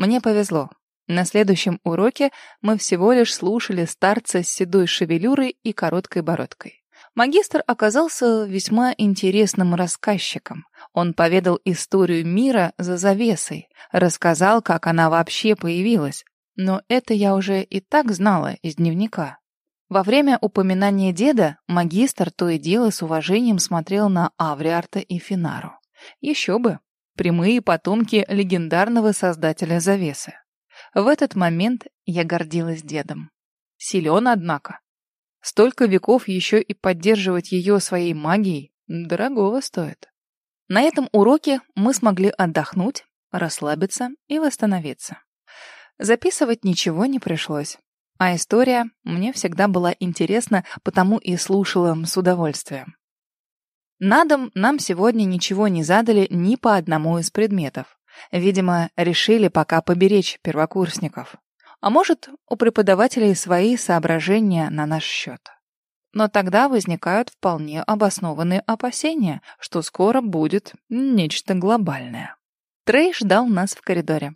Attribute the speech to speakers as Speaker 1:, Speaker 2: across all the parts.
Speaker 1: Мне повезло. На следующем уроке мы всего лишь слушали старца с седой шевелюрой и короткой бородкой. Магистр оказался весьма интересным рассказчиком. Он поведал историю мира за завесой, рассказал, как она вообще появилась. Но это я уже и так знала из дневника. Во время упоминания деда магистр то и дело с уважением смотрел на Авриарта и Финару. Еще бы, прямые потомки легендарного создателя завесы. В этот момент я гордилась дедом. Силен, однако. Столько веков еще и поддерживать ее своей магией дорогого стоит. На этом уроке мы смогли отдохнуть, расслабиться и восстановиться. Записывать ничего не пришлось. А история мне всегда была интересна, потому и слушала с удовольствием. На дом нам сегодня ничего не задали ни по одному из предметов. Видимо, решили пока поберечь первокурсников. А может, у преподавателей свои соображения на наш счет. Но тогда возникают вполне обоснованные опасения, что скоро будет нечто глобальное. Трей ждал нас в коридоре.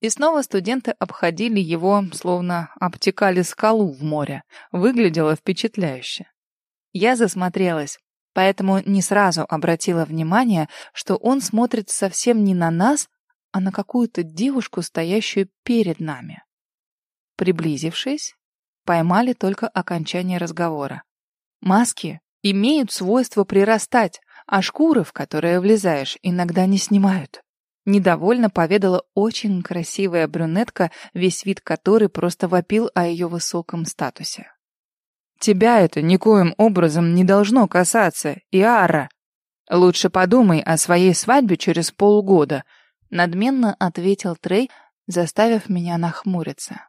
Speaker 1: И снова студенты обходили его, словно обтекали скалу в море. Выглядело впечатляюще. Я засмотрелась, поэтому не сразу обратила внимание, что он смотрит совсем не на нас, а на какую-то девушку, стоящую перед нами. Приблизившись, поймали только окончание разговора. Маски имеют свойство прирастать, а шкуры, в которые влезаешь, иногда не снимают. Недовольно поведала очень красивая брюнетка, весь вид которой просто вопил о ее высоком статусе. «Тебя это никоим образом не должно касаться, Иара. Лучше подумай о своей свадьбе через полгода», Надменно ответил Трей, заставив меня нахмуриться.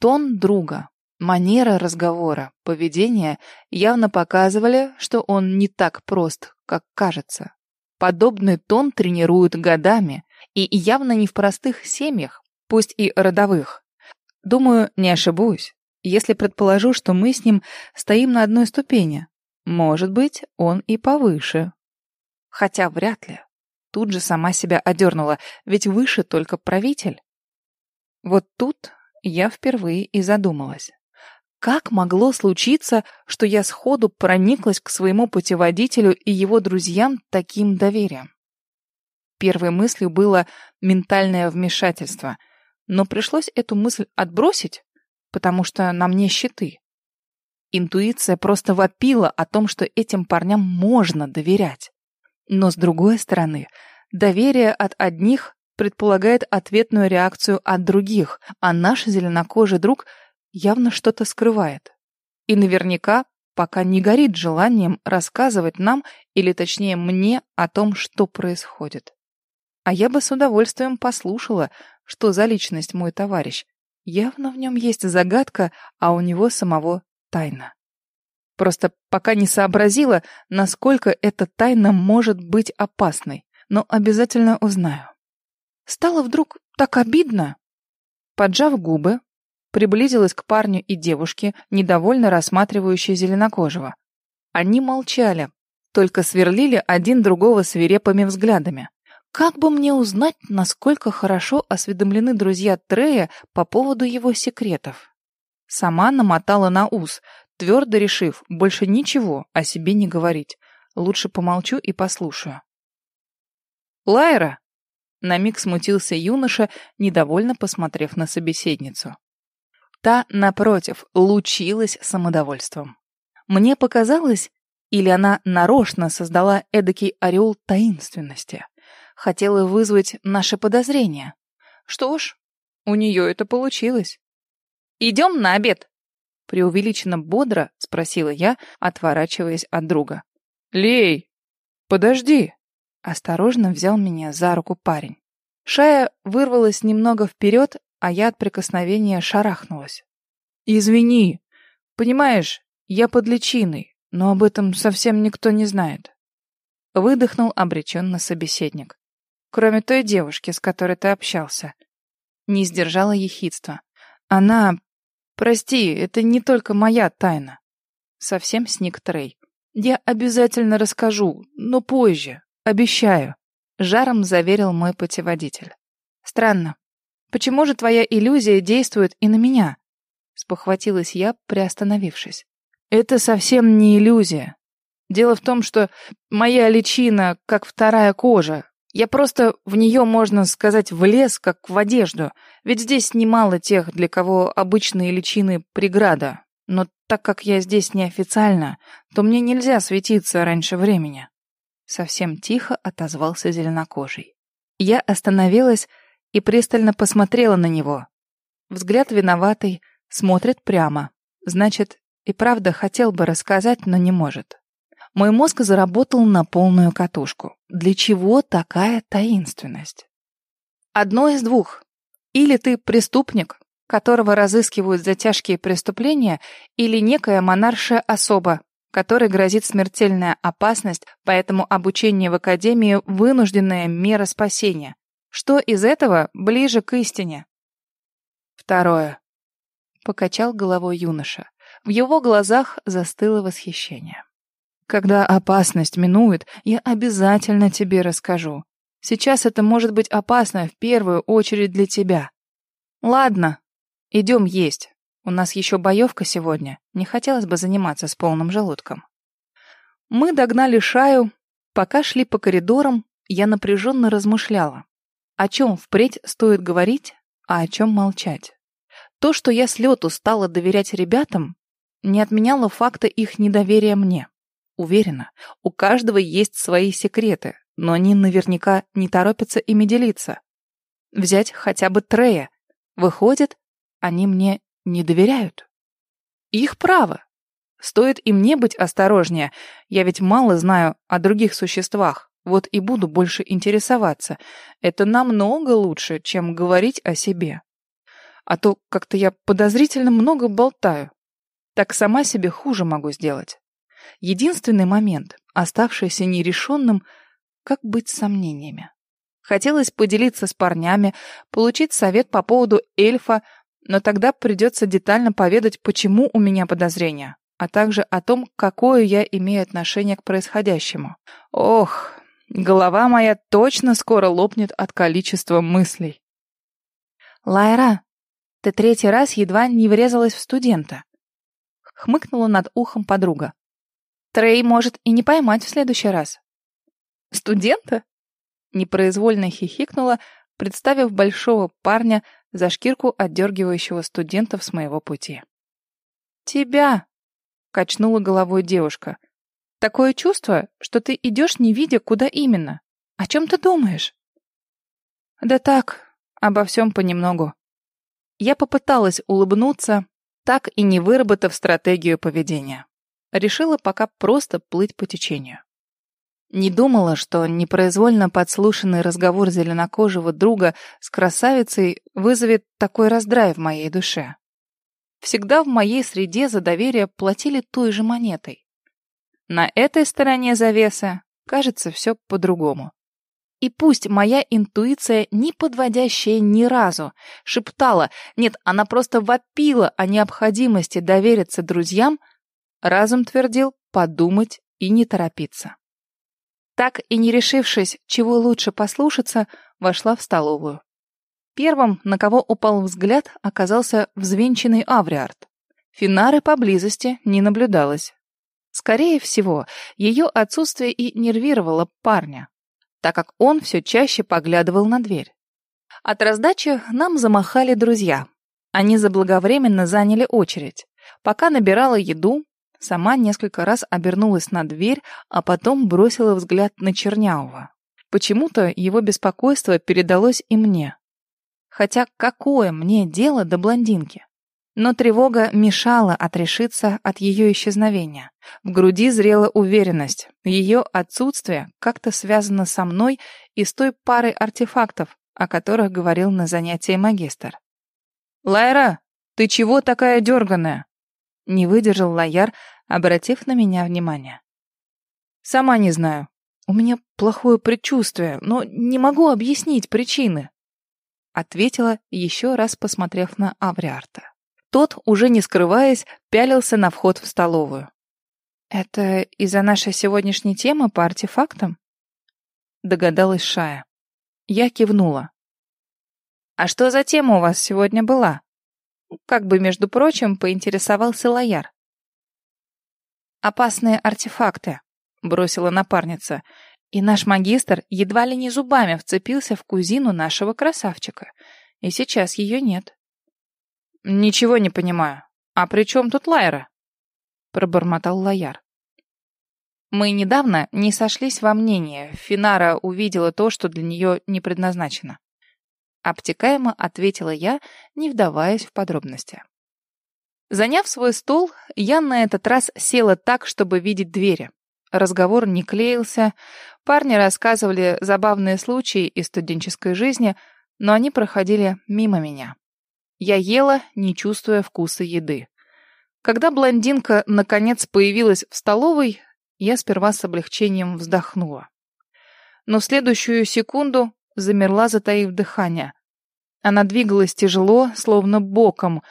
Speaker 1: Тон друга, манера разговора, поведение явно показывали, что он не так прост, как кажется. Подобный тон тренируют годами, и явно не в простых семьях, пусть и родовых. Думаю, не ошибусь, если предположу, что мы с ним стоим на одной ступени. Может быть, он и повыше. Хотя вряд ли. Тут же сама себя одернула, ведь выше только правитель. Вот тут я впервые и задумалась. Как могло случиться, что я сходу прониклась к своему путеводителю и его друзьям таким доверием? Первой мыслью было ментальное вмешательство, но пришлось эту мысль отбросить, потому что на мне щиты. Интуиция просто вопила о том, что этим парням можно доверять. Но с другой стороны, доверие от одних предполагает ответную реакцию от других, а наш зеленокожий друг явно что-то скрывает. И наверняка пока не горит желанием рассказывать нам, или точнее мне, о том, что происходит. А я бы с удовольствием послушала, что за личность мой товарищ. Явно в нем есть загадка, а у него самого тайна. Просто пока не сообразила, насколько эта тайна может быть опасной, но обязательно узнаю. Стало вдруг так обидно. Поджав губы, приблизилась к парню и девушке, недовольно рассматривающей зеленокожего. Они молчали, только сверлили один другого свирепыми взглядами. Как бы мне узнать, насколько хорошо осведомлены друзья Трея по поводу его секретов? Сама намотала на ус, твердо решив больше ничего о себе не говорить. Лучше помолчу и послушаю. «Лайра!» На миг смутился юноша, недовольно посмотрев на собеседницу. Та, напротив, лучилась самодовольством. Мне показалось, или она нарочно создала эдакий ореол таинственности. Хотела вызвать наши подозрения. Что ж, у нее это получилось. «Идем на обед!» Преувеличенно бодро спросила я, отворачиваясь от друга. «Лей, подожди!» Осторожно взял меня за руку парень. Шая вырвалась немного вперед, а я от прикосновения шарахнулась. «Извини. Понимаешь, я под личиной, но об этом совсем никто не знает». Выдохнул обреченно собеседник. «Кроме той девушки, с которой ты общался». Не сдержала ехидства. Она Прости, это не только моя тайна. Совсем сник Трей. Я обязательно расскажу, но позже, обещаю. Жаром заверил мой путеводитель. Странно. Почему же твоя иллюзия действует и на меня? Спохватилась я, приостановившись. Это совсем не иллюзия. Дело в том, что моя личина как вторая кожа. Я просто в нее, можно сказать, влез, как в одежду. Ведь здесь немало тех, для кого обычные личины — преграда. Но так как я здесь неофициально, то мне нельзя светиться раньше времени. Совсем тихо отозвался зеленокожий. Я остановилась и пристально посмотрела на него. Взгляд виноватый, смотрит прямо. Значит, и правда хотел бы рассказать, но не может. Мой мозг заработал на полную катушку. Для чего такая таинственность? Одно из двух. Или ты преступник, которого разыскивают за тяжкие преступления, или некая монаршая особа, которой грозит смертельная опасность, поэтому обучение в академии – вынужденная мера спасения. Что из этого ближе к истине? Второе. Покачал головой юноша. В его глазах застыло восхищение. Когда опасность минует, я обязательно тебе расскажу. Сейчас это может быть опасно в первую очередь для тебя. Ладно, Идем есть. У нас еще боевка сегодня. Не хотелось бы заниматься с полным желудком. Мы догнали Шаю. Пока шли по коридорам, я напряженно размышляла. О чем впредь стоит говорить, а о чем молчать. То, что я с лету стала доверять ребятам, не отменяло факта их недоверия мне. Уверена, у каждого есть свои секреты, но они наверняка не торопятся ими делиться. Взять хотя бы Трея. Выходит, они мне не доверяют. Их право. Стоит и мне быть осторожнее. Я ведь мало знаю о других существах. Вот и буду больше интересоваться. Это намного лучше, чем говорить о себе. А то как-то я подозрительно много болтаю. Так сама себе хуже могу сделать. Единственный момент, оставшийся нерешенным, как быть с сомнениями. Хотелось поделиться с парнями, получить совет по поводу эльфа, но тогда придется детально поведать, почему у меня подозрения, а также о том, какое я имею отношение к происходящему. Ох, голова моя точно скоро лопнет от количества мыслей. «Лайра, ты третий раз едва не врезалась в студента», — хмыкнула над ухом подруга. «Трей может и не поймать в следующий раз». «Студента?» — непроизвольно хихикнула, представив большого парня за шкирку отдергивающего студентов с моего пути. «Тебя!» — качнула головой девушка. «Такое чувство, что ты идешь, не видя, куда именно. О чем ты думаешь?» «Да так, обо всем понемногу». Я попыталась улыбнуться, так и не выработав стратегию поведения. Решила пока просто плыть по течению. Не думала, что непроизвольно подслушанный разговор зеленокожего друга с красавицей вызовет такой раздрай в моей душе. Всегда в моей среде за доверие платили той же монетой. На этой стороне завесы, кажется, все по-другому. И пусть моя интуиция, не подводящая ни разу, шептала, нет, она просто вопила о необходимости довериться друзьям, разум твердил подумать и не торопиться. Так и не решившись, чего лучше послушаться, вошла в столовую. Первым, на кого упал взгляд, оказался взвинченный Авриард. Финары поблизости не наблюдалось. Скорее всего, ее отсутствие и нервировало парня, так как он все чаще поглядывал на дверь. От раздачи нам замахали друзья. Они заблаговременно заняли очередь. Пока набирала еду, Сама несколько раз обернулась на дверь, а потом бросила взгляд на Черняува. Почему-то его беспокойство передалось и мне. Хотя какое мне дело до блондинки? Но тревога мешала отрешиться от ее исчезновения. В груди зрела уверенность. Ее отсутствие как-то связано со мной и с той парой артефактов, о которых говорил на занятии магистр. «Лайра, ты чего такая дерганая?» Не выдержал Лояр, обратив на меня внимание. «Сама не знаю. У меня плохое предчувствие, но не могу объяснить причины», ответила, еще раз посмотрев на Авриарта. Тот, уже не скрываясь, пялился на вход в столовую. «Это из-за нашей сегодняшней темы по артефактам?» Догадалась Шая. Я кивнула. «А что за тема у вас сегодня была?» Как бы, между прочим, поинтересовался Лояр. «Опасные артефакты», — бросила напарница. И наш магистр едва ли не зубами вцепился в кузину нашего красавчика. И сейчас ее нет. «Ничего не понимаю. А при чем тут Лайра?» — пробормотал Лояр. Мы недавно не сошлись во мнении. Финара увидела то, что для нее не предназначено. Обтекаемо ответила я, не вдаваясь в подробности. Заняв свой стол, я на этот раз села так, чтобы видеть двери. Разговор не клеился, парни рассказывали забавные случаи из студенческой жизни, но они проходили мимо меня. Я ела, не чувствуя вкуса еды. Когда блондинка наконец появилась в столовой, я сперва с облегчением вздохнула. Но в следующую секунду замерла, затаив дыхание. Она двигалась тяжело, словно боком.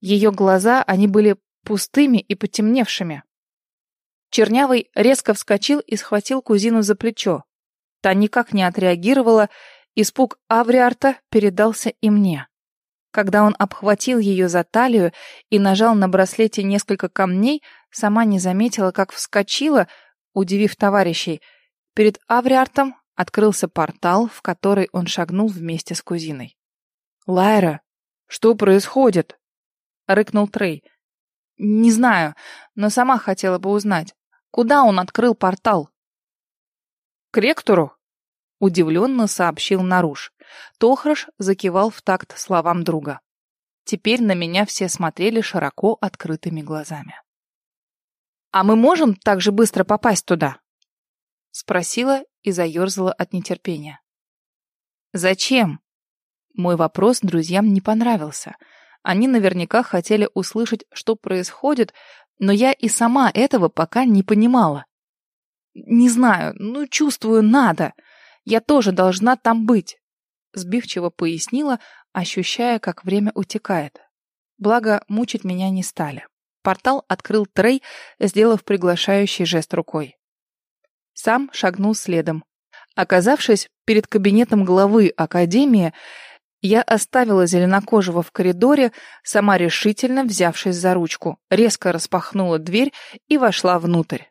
Speaker 1: Ее глаза, они были пустыми и потемневшими. Чернявый резко вскочил и схватил кузину за плечо. Та никак не отреагировала, испуг Авриарта передался и мне. Когда он обхватил ее за талию и нажал на браслете несколько камней, сама не заметила, как вскочила, удивив товарищей. Перед Авриартом открылся портал, в который он шагнул вместе с кузиной. «Лайра, что происходит?» — рыкнул Трей. «Не знаю, но сама хотела бы узнать, куда он открыл портал?» «К ректору?» — удивленно сообщил Наруш. Тохраш закивал в такт словам друга. Теперь на меня все смотрели широко открытыми глазами. «А мы можем так же быстро попасть туда?» Спросила и заерзала от нетерпения. «Зачем?» Мой вопрос друзьям не понравился. Они наверняка хотели услышать, что происходит, но я и сама этого пока не понимала. «Не знаю, ну, чувствую, надо. Я тоже должна там быть сбивчиво пояснила, ощущая, как время утекает. Благо, мучить меня не стали. Портал открыл Трей, сделав приглашающий жест рукой. Сам шагнул следом. Оказавшись перед кабинетом главы Академии, я оставила зеленокожего в коридоре, сама решительно взявшись за ручку, резко распахнула дверь и вошла внутрь.